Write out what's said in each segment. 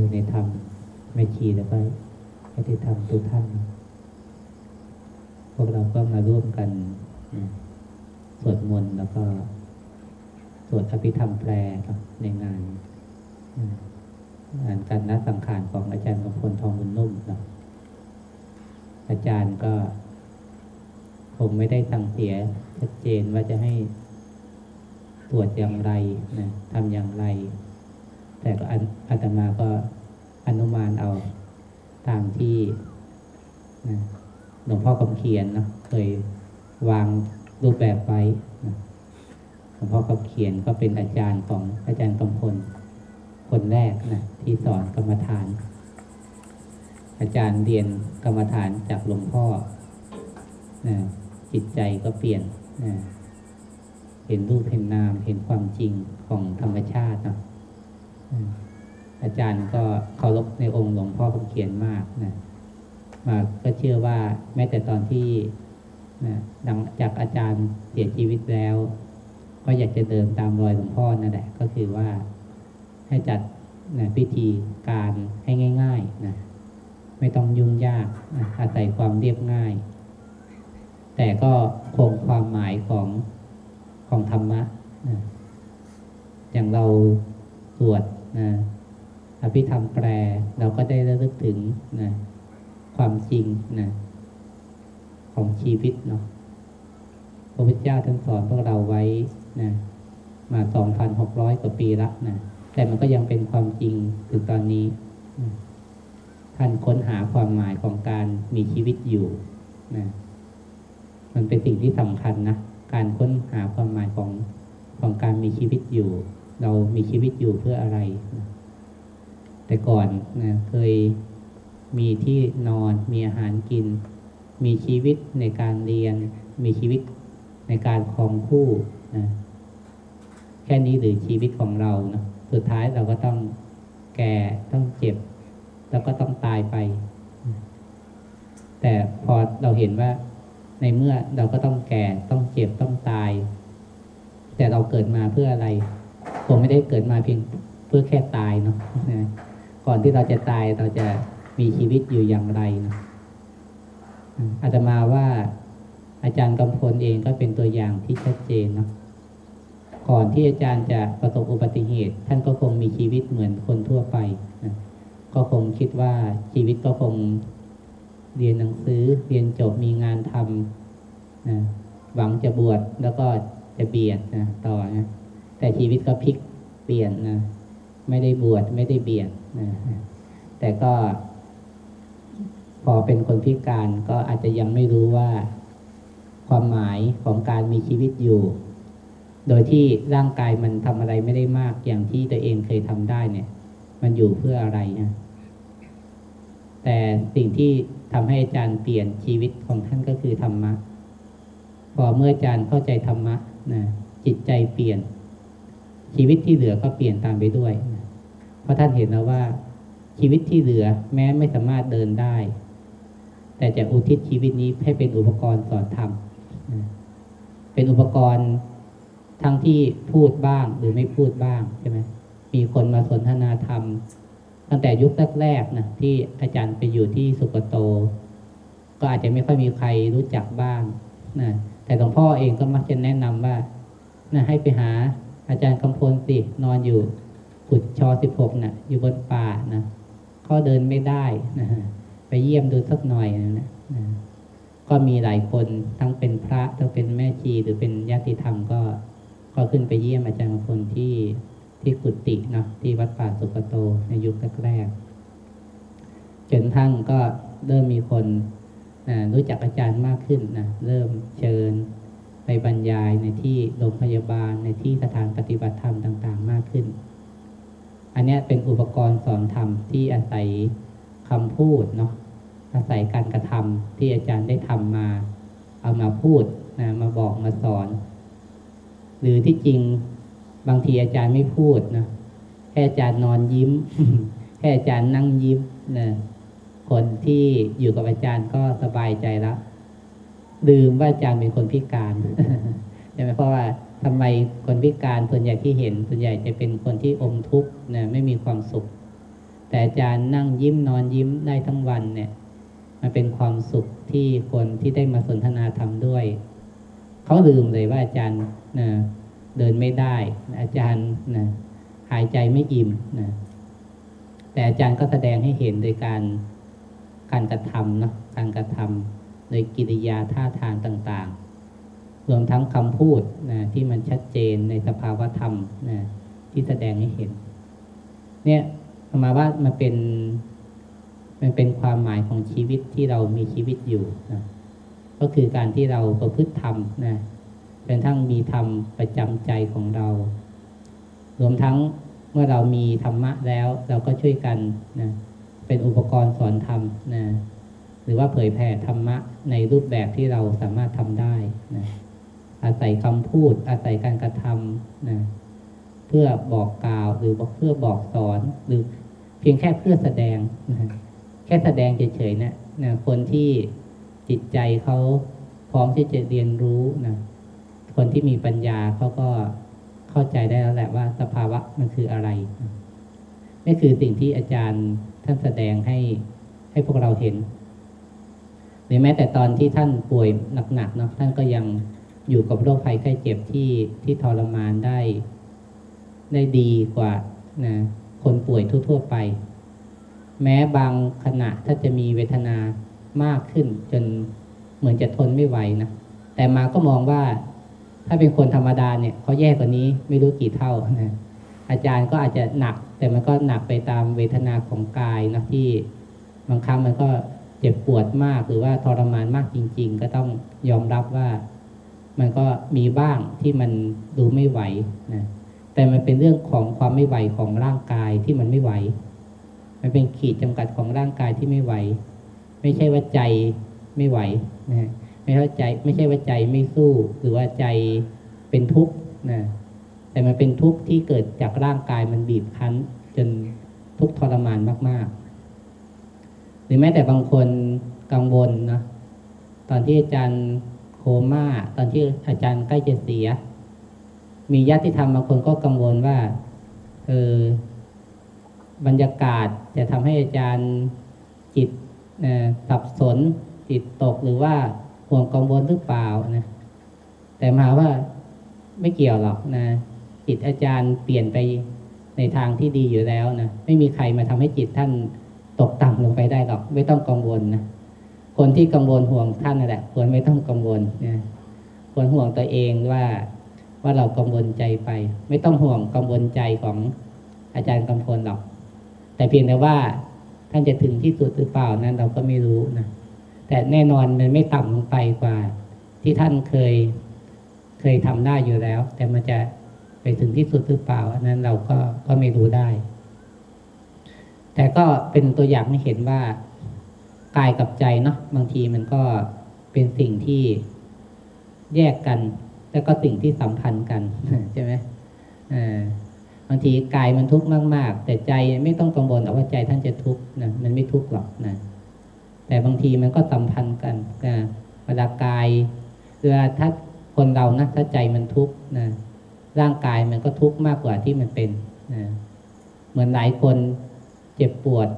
รือในธรรมแม่ชีแล้วก็ญาติธรรมทุกท่าน พวกเราก็มาร่วมกันสวดมนต์แล้วก็สวดอภิธรรมแปลครับในงานงานการนัดสังขารของอาจารย์กำพลทองบุญนุ่มนะอาจารย์ก็คงไม่ได้สั่งเสียชัดเจนว่าจะให้ตรวจอย่างไรนะทำอย่างไร แต่ก็อาตมาก็อนุมานเอาตามที่หลวงพ่อคำเขียนเนาะเคยวางรูปแบบไว้หลวงพ่อคำเขียนก็เป็นอาจารย์ของอาจารย์กำพลคนแรกนะที่สอนกรรมฐาน อาจารย์เรียนกรรมฐานจากหลวงพ่อนะจิตใจก็เปลี่ยนนะเห็นรูปเห็นนามเห็นความจริงของธรรมชาติเนาะ อาจารย์ก็เคารพในองค์หลวงพ่อคำเขียนมากนะมาก็เชื่อว่าแม้แต่ตอนที่นะหลังจากอาจารย์เสียชีวิตแล้ว ก็อยากจะเดินตามรอยหลวงพ่อนั่นแหละ ก็คือว่าให้จัดนะพิธีการให้ง่ายๆนะไม่ต้องยุ่งยากนะอาศัยความเรียบง่าย แต่ก็คงความหมายของของธรรมะนะอย่างเราสวด นะอภิธรรมแปลเราก็ได้ระลึกถึงนะความจริงนะของชีวิตเนาะพระพุทธเจ้าท่านสอนพวกเราไว้นะมา2,600กร้อยกว่าปีล้วนะแต่มันก็ยังเป็นความจริงถึงตอนนี้อืมท่านค้นหาความหมายของการมีชีวิตอยู่นะมันเป็นสิ่งที่สำคัญนะ การค้นหาความหมายของของการมีชีวิตอยู่ เรามีชีวิตอยู่เพื่ออะไร แต่ก่อนนะเคยมีที่นอน มีอาหารกิน มีชีวิตในการเรียน มีชีวิตในการครองคู่นะแค่นี้หรือชีวิตของเรานะสุดท้ายเราก็ต้องแก่ต้องเจ็บ แล้วก็ต้องตายไป แต่พอเราเห็นว่าในเมื่อเราก็ต้องแก่ต้องเจ็บต้องตาย แต่เราเกิดมาเพื่ออะไร ผมไม่ได้เกิดมาเพียงเพื่อแค่ตายเนาะก่อนที่เราจะตายเราจะมีชีวิตอยู่อย่างไรเนาะอืมอาตมาว่าอาจารย์กำพลเองก็เป็นตัวอย่างที่ชัดเจนเนาะก่อนที่อาจารย์จะประสบอุบัติเหตุ ท่านก็คงมีชีวิตเหมือนคนทั่วไปนะก็คงคิดว่าชีวิตก็คงเรียนหนังสือเรียนจบมีงานทำนะหวังจะบวชแล้วก็จะเบียดนะต่อนะ แต่ชีวิตก็พลิกเปลี่ยนนะไม่ได้บวชไม่ได้เบียดนะแต่ก็ พอเป็นคนพิการก็อาจจะยังไม่รู้ว่า ความหมายของการมีชีวิตอยู่ โดยที่ร่างกายมันทำอะไรไม่ได้มากอย่างที่ตัวเองเคยทำได้เนี่ย มันอยู่เพื่ออะไรนะแต่สิ่งที่ทำให้อาจารย์เปลี่ยนชีวิตของท่านก็คือธรรมะ พอเมื่ออาจารย์เข้าใจธรรมะนะจิตใจเปลี่ยน ชีวิตที่เหลือก็เปลี่ยนตามไปด้วย เพราะท่านเห็นแล้วว่า ชีวิตที่เหลือแม้ไม่สามารถเดินได้ แต่จะอุทิศชีวิตนี้ให้เป็นอุปกรณ์สอนธรรมเป็นอุปกรณ์ทั้งที่พูดบ้างหรือไม่พูดบ้างใช่ไหมมีคนมาสนทนาธรรม ตั้งแต่ยุคแรกๆนะที่อาจารย์ไปอยู่ที่สุกโต ก็อาจจะไม่ค่อยมีใครรู้จักบ้างนะแต่หลวงพ่อเองก็มักจะแนะนำว่านะให้ไปหา อาจารย์กำพลสินอนอยู่กุดชอสิบหกนะอยู่บนป่านะเขาเดินไม่ได้นะไปเยี่ยมดูสักหน่อยนะนะก็มีหลายคนทั้งเป็นพระทั้งเป็นแม่ชีหรือเป็นญาติธรรมก็ก็ขึ้นไปเยี่ยมอาจารย์บางคนที่ที่กุฏิเนาะที่วัดป่าสุกโตในยุคแรกๆจนทั้งก็เริ่มมีคนรู้จักอาจารย์มากขึ้นนะเริ่มเชิญ ไปบรรยายในที่โรงพยาบาลในที่สถานปฏิบัติธรรมต่าง ๆ มากขึ้น อันนี้เป็นอุปกรณ์สอนธรรมที่อาศัยคำพูดเนาะอาศัยการกระทำที่อาจารย์ได้ทำมา เอามาพูดนะมาบอกมาสอน หรือที่จริงบางทีอาจารย์ไม่พูดนะแค่อาจารย์นอนยิ้ม แค่อาจารย์นั่งยิ้มนะคนที่อยู่กับอาจารย์ก็สบายใจแล้ว ลืมว่าอาจารย์เป็นคนพิการใช่ไหมเพราะว่าทำไมคนพิการส่วนใหญ่ที่เห็นส่วนใหญ่จะเป็นคนที่อมทุกข์นะไม่มีความสุข แต่อาจารย์นั่งยิ้มนอนยิ้มได้ทั้งวันเนี่ย มันเป็นความสุขที่คนที่ได้มาสนทนาธรรมด้วย เขาลืมเลยว่าอาจารย์นะเดินไม่ได้ อาจารย์นะหายใจไม่อิ่มนะแต่อาจารย์ก็แสดงให้เห็นโดยการการกระทำเนาะการกระทำ โดยกิริยาท่าทางต่างๆ รวมทั้งคำพูดนะที่มันชัดเจนในสภาวะธรรมนะที่แสดงให้เห็น เนี่ยมาว่ามันเป็น มันเป็นความหมายของชีวิตที่เรามีชีวิตอยู่นะก็คือการที่เราประพฤติธรรมนะเป็นทั้งมีธรรมประจำใจของเรา รวมทั้งเมื่อเรามีธรรมะแล้ว เราก็ช่วยกันนะเป็นอุปกรณ์สอนธรรมนะ หรือว่าเผยแผ่ธรรมะในรูปแบบที่เราสามารถทำได้นะอาศัยคำพูด อาศัยการกระทำนะเพื่อบอกกล่าวหรือเพื่อบอกสอนหรือเพียงแค่เพื่อแสดงนะแค่แสดงเฉยๆนะนะคนที่จิตใจเขาพร้อมที่จะเรียนรู้นะคนที่มีปัญญาเขาก็เข้าใจได้แล้วแหละว่าสภาวะมันคืออะไรนะนี่คือสิ่งที่อาจารย์ท่านแสดงให้ให้พวกเราเห็น หรือแม้แต่ตอนที่ท่านป่วยหนักๆเนาะท่านก็ยังอยู่กับโรคภัยไข้เจ็บที่ที่ทรมานได้ ได้ดีกว่านะคนป่วยทั่ว ๆ ไป แม้บางขณะถ้าจะมีเวทนามากขึ้น จนเหมือนจะทนไม่ไหวนะแต่มาก็มองว่า ถ้าเป็นคนธรรมดาเนี่ยเขาแย่กว่านี้ไม่รู้กี่เท่านะอาจารย์ก็อาจจะหนัก แต่มันก็หนักไปตามเวทนาของกายนะที่บางครั้งมันก็ เจ็บปวดมากหรือว่าทรมานมากจริง ๆ ก็ต้องยอมรับว่า มันก็มีบ้างที่มันดูไม่ไหวนะแต่มันเป็นเรื่องของความไม่ไหวของร่างกายที่มันไม่ไหว มันเป็นขีดจำกัดของร่างกายที่ไม่ไหว ไม่ใช่ว่าใจไม่ไหวนะไม่ใช่ว่าใจไม่ใช่ว่าใจไม่สู้ หรือว่าใจเป็นทุกข์นะแต่มันเป็นทุกข์ที่เกิดจากร่างกายมันบีบคั้น จนทุกข์ทรมานมากๆ รือแม้แต่บางคนกังวลนะตอนที่อาจารย์โคม่า ตอนที่อาจารย์ใกล้จะเสีย มีญาติธรรมบางคนก็กังวลว่าเออบรรยากาศจะทำให้อาจารย์จิตสับสนจิตตกหรือว่าห่วงกังวลหรือเปล่านะแต่มาว่าไม่เกี่ยวหรอกนะจิตอาจารย์เปลี่ยนไปในทางที่ดีอยู่แล้วนะไม่มีใครมาทำให้จิตท่าน ตกต่ำลงไปได้หรอก ไม่ต้องกังวลนะคนที่กังวลห่วงท่านนั่นแหละควรไม่ต้องกังวลนะควรห่วงตัวเองว่าว่าเรากังวลใจไป ไม่ต้องห่วงกังวลใจของอาจารย์กำพลหรอก แต่เพียงแต่ว่าท่านจะถึงที่สุดหรือเปล่านั้นเราก็ไม่รู้นะแต่แน่นอนมันไม่ต่ำลงไปกว่า ที่ท่านเคยเคยทำได้อยู่แล้ว แต่มันจะไปถึงที่สุดหรือเปล่าอันนั้นเราก็ก็ไม่รู้ได้ แต่ก็เป็นตัวอย่างให้เห็นว่ากายกับใจเนาะบางทีมันก็เป็นสิ่งที่แยกกัน แล้วก็สิ่งที่สัมพันธ์กันใช่ไหมบางทีกายมันทุกข์มาก ๆ แต่ใจไม่ต้องกังวลว่าใจท่านจะทุกข์นะมันไม่ทุกข์หรอกนะแต่บางทีมันก็สัมพันธ์กันนะเวลากายเวลาถ้าคนเรานะถ้าใจมันทุกข์นะร่างกายมันก็ทุกข์มากกว่าที่มันเป็นนะเหมือนหลายคน เจ็บปวด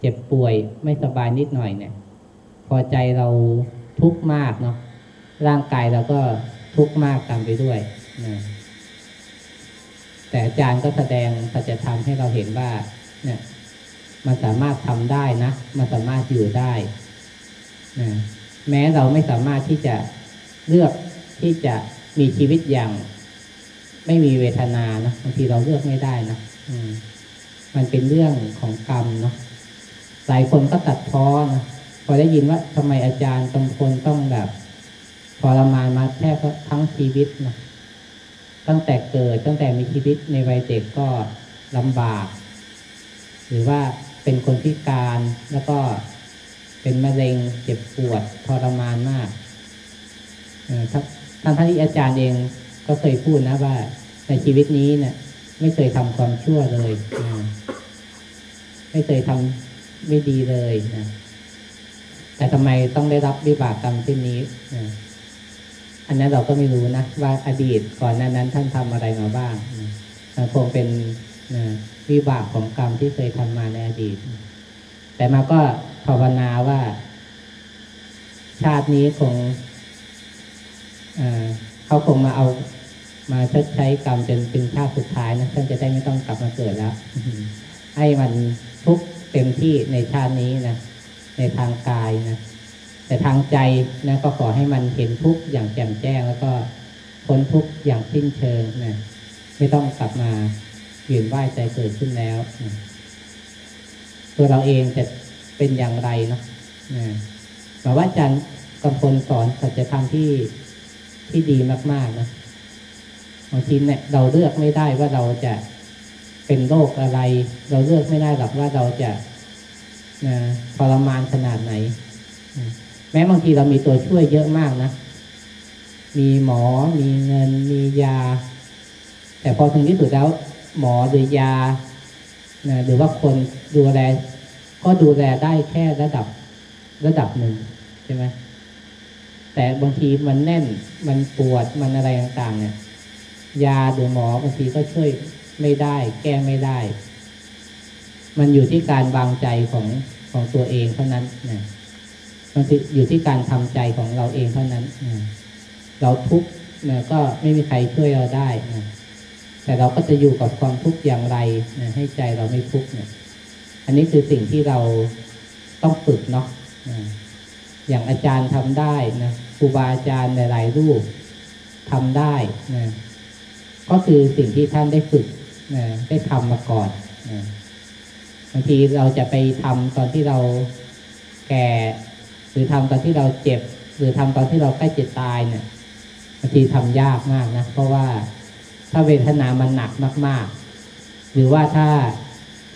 เจ็บป่วยไม่สบายนิดหน่อยเนี่ย พอใจเราทุกข์มากเนาะร่างกายเราก็ทุกข์มากตามไปด้วยนะแต่อาจารย์ก็แสดงสัจธรรมให้เราเห็นว่า เนี่ย มันสามารถทำได้นะมันสามารถอยู่ได้นะแม้เราไม่สามารถที่จะเลือกที่จะมีชีวิตอย่าง ไม่มีเวทนานะบางทีเราเลือกไม่ได้นะอืม มันเป็นเรื่องของกรรมเนาะหลายคนก็ตัดพ้อนะพอได้ยินว่าทำไมอาจารย์ตำคนต้องแบบทรมานมาแทบทั้งชีวิตนะตั้งแต่เกิดตั้งแต่มีชีวิตในวัยเด็กก็ลำบาก หรือว่าเป็นคนพิการแล้วก็เป็นมะเร็งเจ็บปวดทรมานมากท่านท่านที่อาจารย์เองก็เคยพูดนะว่าในชีวิตนี้เนี่ย ไม่เคยทำความชั่วเลยนะไม่เคยทำไม่ดีเลยนะแต่ทำไมต้องได้รับวิบากกรรมที่นี้นะอันนั้นเราก็ไม่รู้นะว่าอดีตก่อนนั้นนั้น ท่านทำอะไรมาบ้างนะคงเป็นนะวิบากของกรรมที่เคยทำมาในอดีต แต่มาก็ภาวนาว่า ชาตินี้คงเอ่อเขาคงมาเอา มาชดใช้กรรมจนเป็นชาติสุดท้ายนะท่านจะได้ไม่ต้องกลับมาเกิดแล้วให้มันทุกข์เต็มที่ในชาตินี้นะในทางกายนะแต่ทางใจนะก็ขอให้มันเห็นทุกข์อย่างแจ่มแจ้ง แล้วก็พ้นทุกข์อย่างสิ้นเชิงนะไม่ต้องกลับมาเวียนว่ายใจเกิดขึ้นแล้วนะตัวเราเองจะเป็นอย่างไรเนาะนะหมายว่าอาจารย์กำพลสอนสัจธรรมที่ที่ดีมากๆนะ บางทีเนี่ยเราเลือกไม่ได้ว่าเราจะเป็นโรคอะไร เราเลือกไม่ได้หรอกว่าเราจะนะทรมานขนาดไหน แม้บางทีเรามีตัวช่วยเยอะมากนะ มีหมอ มีเงิน มียา แต่พอถึงที่สุดแล้ว หมอหรือยานะหรือว่าคนดูแล ก็ดูแลได้แค่ระดับระดับหนึ่งใช่ไหมแต่บางทีมันแน่น มันปวด มันอะไรต่างๆเนี่ย ยาหรือหมอบางทีก็ช่วยไม่ได้ แก้ไม่ได้ มันอยู่ที่การวางใจของของตัวเองเท่านั้นนะมันอยู่ที่การทำใจของเราเองเท่านั้นนะเราทุกข์นะก็ไม่มีใครช่วยเราได้นะแต่เราก็จะอยู่กับความทุกข์อย่างไรนะให้ใจเราไม่ทุกข์เนี่ยอันนี้คือสิ่งที่เราต้องฝึกเนาะนะอย่างอาจารย์ทำได้นะครูบาอาจารย์หลาย ๆ รูปทำได้นะ ก็คือสิ่งที่ท่านได้ฝึกได้ทำมาก่อนบางทีเราจะไปทำตอนที่เราแก่ หรือทำตอนที่เราเจ็บ หรือทำตอนที่เราใกล้จะตายเนี่ยบางทีทำยากมากนะ เพราะว่าถ้าเวทนามันหนักมาก ๆ หรือว่าถ้า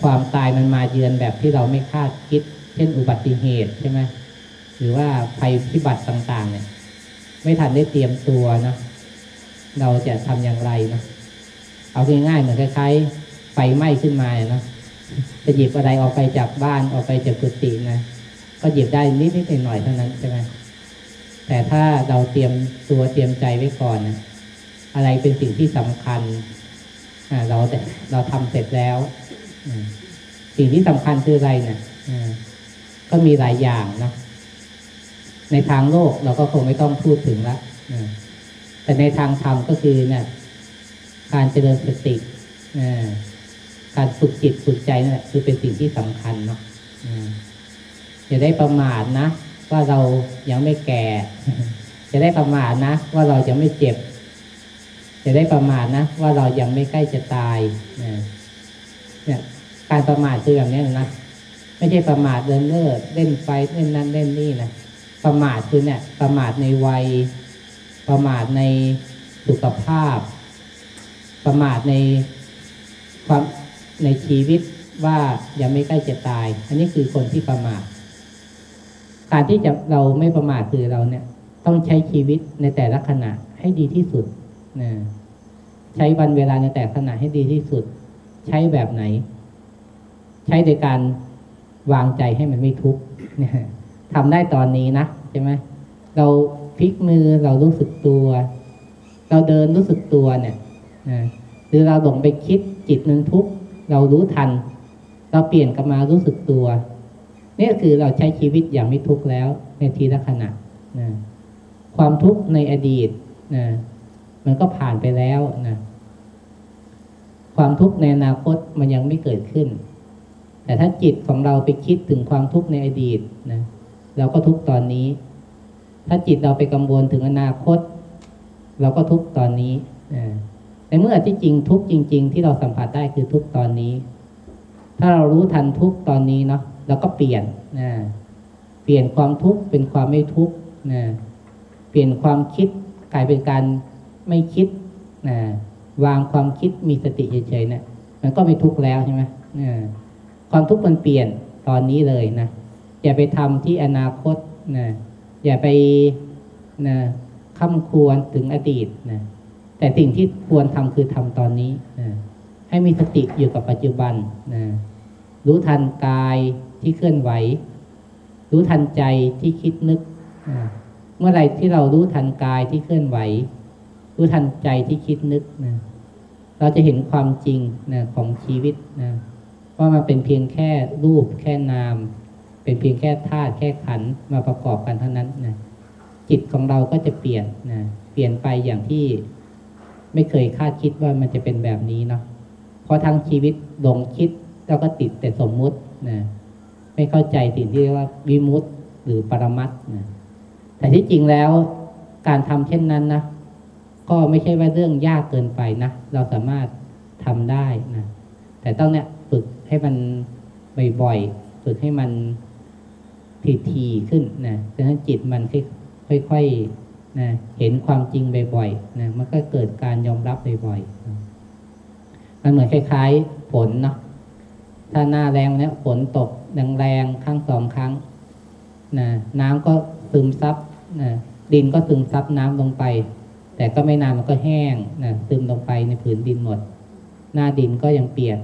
ความตายมันมาเยือนแบบที่เราไม่คาดคิด เช่นอุบัติเหตุใช่ไหมหรือว่าภัยพิบัติต่าง ๆ เนี่ย ไม่ทันได้เตรียมตัวนะ เราจะทำอย่างไรนะเอาง่ายๆเหมือนคล้ายๆไฟไหม้ขึ้นมาเนาะจะหยิบอะไรออกไปจากบ้านออกไปจากกุฏินะก็หยิบได้นิดนิดหน่อยๆเท่านั้นใช่ไหมแต่ถ้าเราเตรียมตัวเตรียมใจไว้ก่อนนะอะไรเป็นสิ่งที่สำคัญอ่าเราแต่เราทำเสร็จแล้วอสิ่งที่สำคัญคืออะไรเนี่ยอ่าก็มีหลายอย่างนะในทางโลกเราก็คงไม่ต้องพูดถึงละอ่ แต่ในทางธรรมก็คือเนี่ยการเจริญสติอ่าการฝึกจิตฝึกใจนั่นแหละคือเป็นสิ่งที่สำคัญเนาะอย่าได้ประมาทนะว่าเรายังไม่แก่จะได้ประมาทนะว่าเรายังไม่เจ็บจะได้ประมาทนะว่าเรายังไม่ใกล้จะตายเนี่ยการประมาทคือแบบนี้นะไม่ใช่ประมาทเดินเล่อเล่นไฟเล่นนั่นเล่นนี่นะประมาทคือเนี่ย ประมาทในวัย ประมาทในสุขภาพ ประมาทในความในชีวิตว่ายังไม่ใกล้จะตาย อันนี้คือคนที่ประมาท การที่จะเราไม่ประมาทคือเราเนี่ย ต้องใช้ชีวิตในแต่ละขณะให้ดีที่สุดนะใช้วันเวลาในแต่ละขณะให้ดีที่สุด ใช้แบบไหน ใช้โดยการวางใจให้มันไม่ทุกข์ทำได้ตอนนี้นะใช่ไหมเรา พลิกมือเรารู้สึกตัว เราเดินรู้สึกตัวเนี่ยนะหรือเราหลงไปคิดจิตมันทุกข์เรารู้ทัน เราเปลี่ยนกลับมารู้สึกตัวนี่คือเราใช้ชีวิตอย่างไม่ทุกข์แล้วในทีละขณะนะความทุกข์ในอดีตนะมันก็ผ่านไปแล้วนะความทุกข์ในอนาคตมันยังไม่เกิดขึ้น แต่ถ้าจิตของเราไปคิดถึงความทุกข์ในอดีตนะเราก็ทุกข์ตอนนี้ ถ้าจิตเราไปกังวลถึงอนาคต เราก็ทุกตอนนี้นะแต่เมื่อที่จริงทุกจริง ๆ ที่เราสัมผัสได้คือทุกตอนนี้ ถ้าเรารู้ทันทุกตอนนี้เนาะเราก็เปลี่ยนนะเปลี่ยนความทุกข์เป็นความไม่ทุกข์นะเปลี่ยนความคิดกลายเป็นการไม่คิดนะวางความคิดมีสติเฉยๆเนะี่ยมันก็ไม่ทุกข์แล้วใช่ไหมนะความทุกข์มันเปลี่ยนตอนนี้เลยนะอย่าไปทำที่อนาคตนะ อย่าไปนะค้ำควรถึงอดีตนะแต่สิ่งที่ควรทำคือทำตอนนี้นะให้มีสติอยู่กับปัจจุบันนะรู้ทันกายที่เคลื่อนไหว รู้ทันใจที่คิดนึกนะเมื่อไรที่เรารู้ทันกายที่เคลื่อนไหว รู้ทันใจที่คิดนึกนะเราจะเห็นความจริงนะของชีวิตนะว่ามันเป็นเพียงแค่รูปแค่นาม เป็นเพียงแค่ธาตุแค่ขันมาประกอบกันเท่านั้นนะจิตของเราก็จะเปลี่ยนนะเปลี่ยนไปอย่างที่ไม่เคยคาดคิดว่ามันจะเป็นแบบนี้เนาะเพราะทั้งชีวิตหลงคิดแล้วก็ติดแต่สมมุตินะไม่เข้าใจสิ่งที่เรียกว่าวิมุตติหรือปรมัตนะแต่ที่จริงแล้วการทำเช่นนั้นนะก็ไม่ใช่ว่าเรื่องยากเกินไปนะเราสามารถทำได้นะแต่ต้องเนี่ยฝึกให้มันบ่อยๆฝึกให้มัน ทีๆขึ้นนะดังนั้นจิตมันค่อยๆนะเห็นความจริงบ่อยๆนะมันก็เกิดการยอมรับบ่อยๆมันเหมือนคล้าย ๆ ฝนเนาะถ้าหน้าแรงเนี่ยฝนตกแรงๆครั้งสองครั้งนะน้ำก็ซึมซับนะดินก็ซึมซับน้ำลงไป แต่ก็ไม่นานมันก็แห้งนะซึมลงไปในผืนดินหมด หน้าดินก็ยังเปียก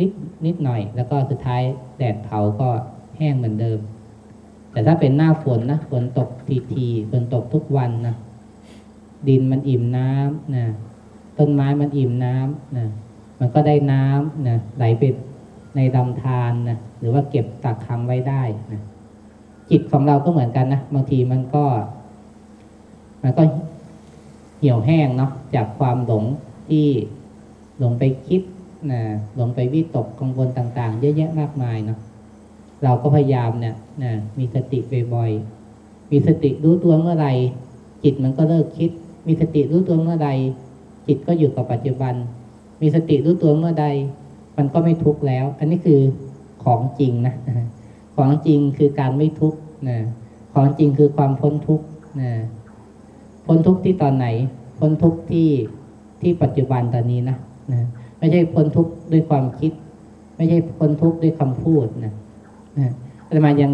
นิดนิดหน่อย แล้วก็สุดท้ายแดดเผาก็แห้งเหมือนเดิม แต่ถ้าเป็นหน้าฝนนะฝนตกทีทีฝนตกทุกวันนะดินมันอิ่มน้ำนะต้นไม้มันอิ่มน้ำนะมันก็ได้น้ำนะไหลไปในลำธารนะหรือว่าเก็บตักค้างไว้ได้นะจิตของเราก็เหมือนกันนะบางทีมันก็ มันก็เหี่ยวแห้งเนาะจากความหลงที่หลงไปคิดนะหลงไปวิตกกังวลต่าง ๆ เยอะแยะมากมายเนาะ เราก็พยายามเนี่ยนะมีสติบ่อยๆมีสติรู้ตัวเมื่อไหร่จิตมันก็เลิกคิด มีสติรู้ตัวเมื่อใดจิตก็อยู่กับปัจจุบัน มีสติรู้ตัวเมื่อใด มันก็ไม่ทุกข์แล้ว อันนี้คือของจริงนะของจริงคือการไม่ทุกข์นะของจริงคือความพ้นทุกข์นะพ้นทุกข์ที่ตอนไหน พ้นทุกข์ที่ที่ปัจจุบันตอนนี้นะนะไม่ใช่พ้นทุกข์ด้วยความคิด ไม่ใช่พ้นทุกข์ด้วยคำพูดนะ นะแต่มายัง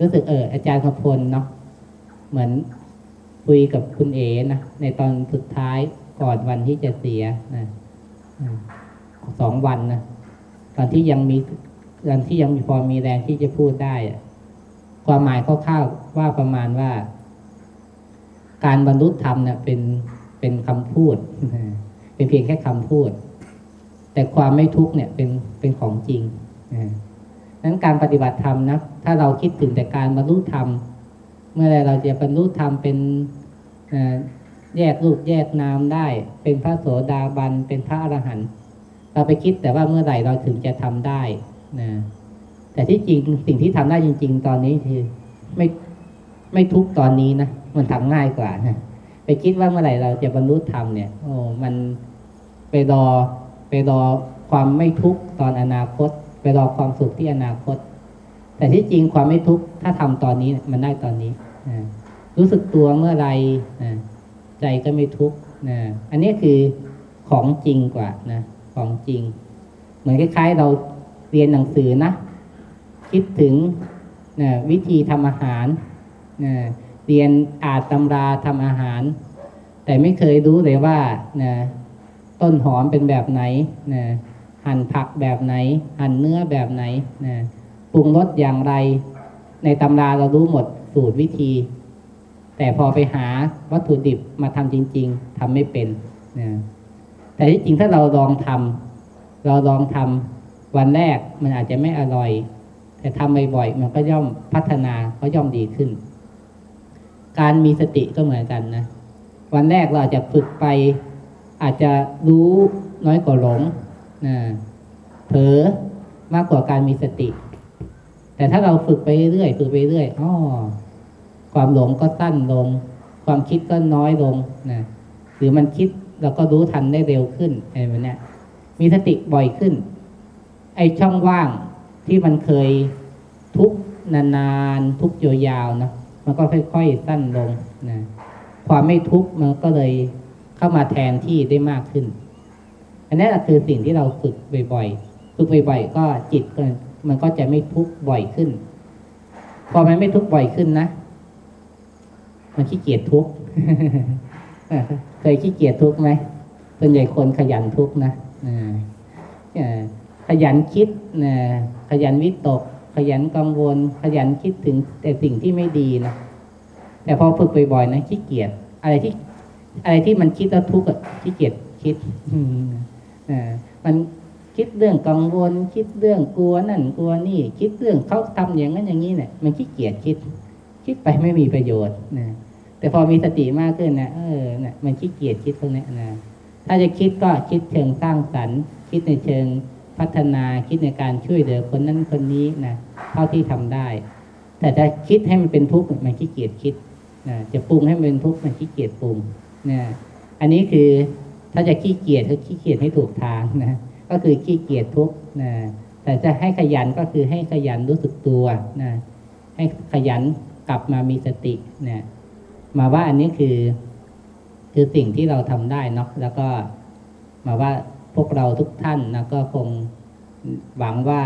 รู้สึกเอออาจารย์ขพลเนาะเหมือนคุยกับคุณเอ๋นะในตอนสุดท้ายก่อนวันที่จะเสียนะสองวันนะตอนที่ยังมีตอนที่ยังมีพอมีแรงที่จะพูดได้อะความหมายคร่าวๆว่าประมาณว่า การบรรลุธรรมเนี่ยเป็นเป็นคำพูด เป็นเพียงแค่คำพูด แต่ความไม่ทุกเนี่ยเป็นเป็นของจริง นั้นการปฏิบัติธรรมนะ ถ้าเราคิดถึงแต่การบรรลุธรรม เมื่อไรเราจะบรรลุธรรมเป็นแยกรูปแยกนามได้ เป็นพระโสดาบัน เป็นพระอรหันต์เราไปคิดแต่ว่าเมื่อไหร่เราถึงจะทำได้นะแต่ที่จริงสิ่งที่ทำได้จริง ๆ ตอนนี้คือไม่ไม่ทุกตอนนี้นะมันทำง่ายกว่านะไปคิดว่าเมื่อไหร่เราจะบรรลุธรรมเนี่ย โอ้มันไปรอไปรอความไม่ทุกตอนอนาคต ไปรอความสุขที่อนาคต แต่ที่จริงความไม่ทุกข์ถ้าทำตอนนี้มันได้ตอนนี้รู้สึกตัวเมื่อไรใจก็ไม่ทุกข์อันนี้คือของจริงกว่านะของจริง เหมือนคล้ายๆ เราเรียนหนังสือนะ คิดถึงนะวิธีทำอาหารนะเรียนอ่านตำราทำอาหาร แต่ไม่เคยรู้เลยว่านะต้นหอมเป็นแบบไหนนะ หั่นผักแบบไหน หั่นเนื้อแบบไหนนะปรุงรสอย่างไร ในตำราเรารู้หมดสูตรวิธี แต่พอไปหาวัตถุดิบมาทำจริง ๆทำไม่เป็นนะแต่ที่จริงถ้าเราลองทำเราลองทำวันแรกมันอาจจะไม่อร่อย แต่ทำบ่อยๆมันก็ย่อมพัฒนาก็ย่อมดีขึ้น การมีสติก็เหมือนกันนะวันแรกเราอาจจะฝึกไป อาจจะรู้น้อยกว่าหลง เผลอมากกว่าการมีสติ แต่ถ้าเราฝึกไปเรื่อยฝึกไปเรื่อยอ๋อความหลงก็สั้นลง ความคิดก็น้อยลงนะหรือมันคิดเราก็รู้ทันได้เร็วขึ้นอะไรแบบนี้มีสติบ่อยขึ้น ไอ้ช่องว่างที่มันเคยทุกนานๆทุกยาวๆนะมันก็ค่อยๆสั้นลงนะความไม่ทุกข์มันก็เลยเข้ามาแทนที่ได้มากขึ้น อันนี้คือสิ่งที่เราฝึกบ่อยๆ ฝึกบ่อยๆ ก็จิตมันก็จะไม่ทุกข์บ่อยขึ้น พอมันไม่ทุกข์บ่อยขึ้นนะ มันขี้เกียจทุกข์เคยขี้เกียจทุกข์ไหมส่วนใหญ่คนขยันทุกข์นะขยันคิดนะขยันวิตก ขยันกังวล ขยันคิดถึงแต่สิ่งที่ไม่ดีนะแต่พอฝึกบ่อยๆนะขี้เกียจอะไรที่ อะไรที่มันคิดแล้วทุกข์ขี้เกียจคิด มันคิดเรื่องกังวล คิดเรื่องกลัวนั่นกลัวนี่ คิดเรื่องเขาทำอย่างนั้นอย่างนี้เนี่ยมันขี้เกียจคิด คิดไปไม่มีประโยชน์นะแต่พอมีสติมากขึ้นนะเออเนี่ยมันขี้เกียจคิดพวกนี้นะถ้าจะคิดก็คิดเชิงสร้างสรรค์ คิดในเชิงพัฒนาคิดในการช่วยเหลือคนนั้นคนนี้นะเท่าที่ทำได้ แต่จะคิดให้มันเป็นทุกข์มันขี้เกียจคิดนะจะปรุงให้มันเป็นทุกข์มันขี้เกียจปรุงนะอันนี้คือ ถ้าจะขี้เกียจก็ขี้เกียจให้ถูกทางนะ ก็คือขี้เกียจทุกนะแต่จะให้ขยันก็คือให้ขยันรู้สึกตัวนะให้ขยันกลับมามีสตินะมาว่าอันนี้คือ คือสิ่งที่เราทำได้เนาะแล้วก็มาว่าพวกเราทุกท่านนะก็คงหวังว่า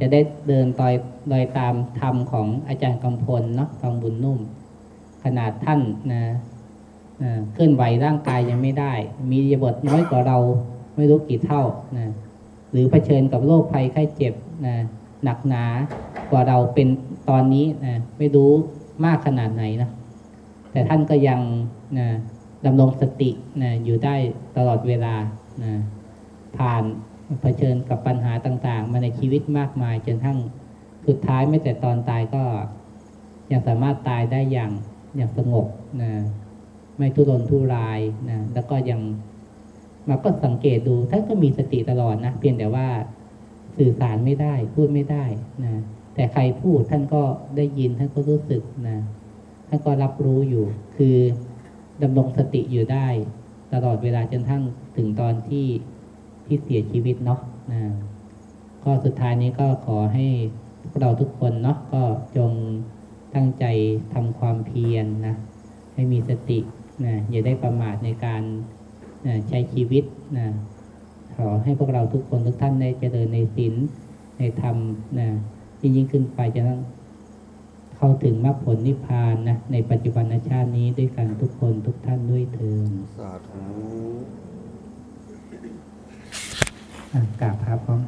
จะได้เดินต่อยดอยตามธรรมของอาจารย์กำพลเนาะทองบุญนุ่ม ขนาดท่านนะ เคลื่อนไหวร่างกายยังไม่ได้ มียาบทน้อยกว่าเราไม่รู้กี่เท่านะหรือเผชิญกับโรคภัยไข้เจ็บนะหนักหนากว่าเราเป็นตอนนี้นะไม่รู้มากขนาดไหนนะแต่ท่านก็ยังนะดำรงสตินะอยู่ได้ตลอดเวลานะผ่านเผชิญกับปัญหาต่าง ๆ มาในชีวิตมากมายจนทั้งสุดท้ายไม่แต่ตอนตายก็ยังสามารถตายได้อย่างอย่างสงบนะ ไม่ทุรนทุรายนะแล้วก็ยังมาก็สังเกตดูท่านก็มีสติตลอดนะเพียงแต่ว่าสื่อสารไม่ได้ พูดไม่ได้นะแต่ใครพูดท่านก็ได้ยินท่านก็รู้สึกนะท่านก็รับรู้อยู่ คือดำรงสติอยู่ได้ ตลอดเวลาจนทั้งถึงตอนที่ที่เสียชีวิตเนาะนะก็สุดท้ายนี้ก็ขอให้พวกเราทุกคนเนาะก็จงตั้งใจทำความเพียรนะให้มีสติ นะอย่าได้ประมาทในการนะใช้ชีวิตนะขอให้พวกเราทุกคนทุกท่านได้เจริญในศีลในธรรมนะยิ่งยิ่งขึ้นไปจะต้องเข้าถึงมรรคผลนิพพานนะในปัจจุบันชาตินี้ด้วยกันทุกคนทุกท่านด้วยเถิดสาธุอะกราบพระพร้อม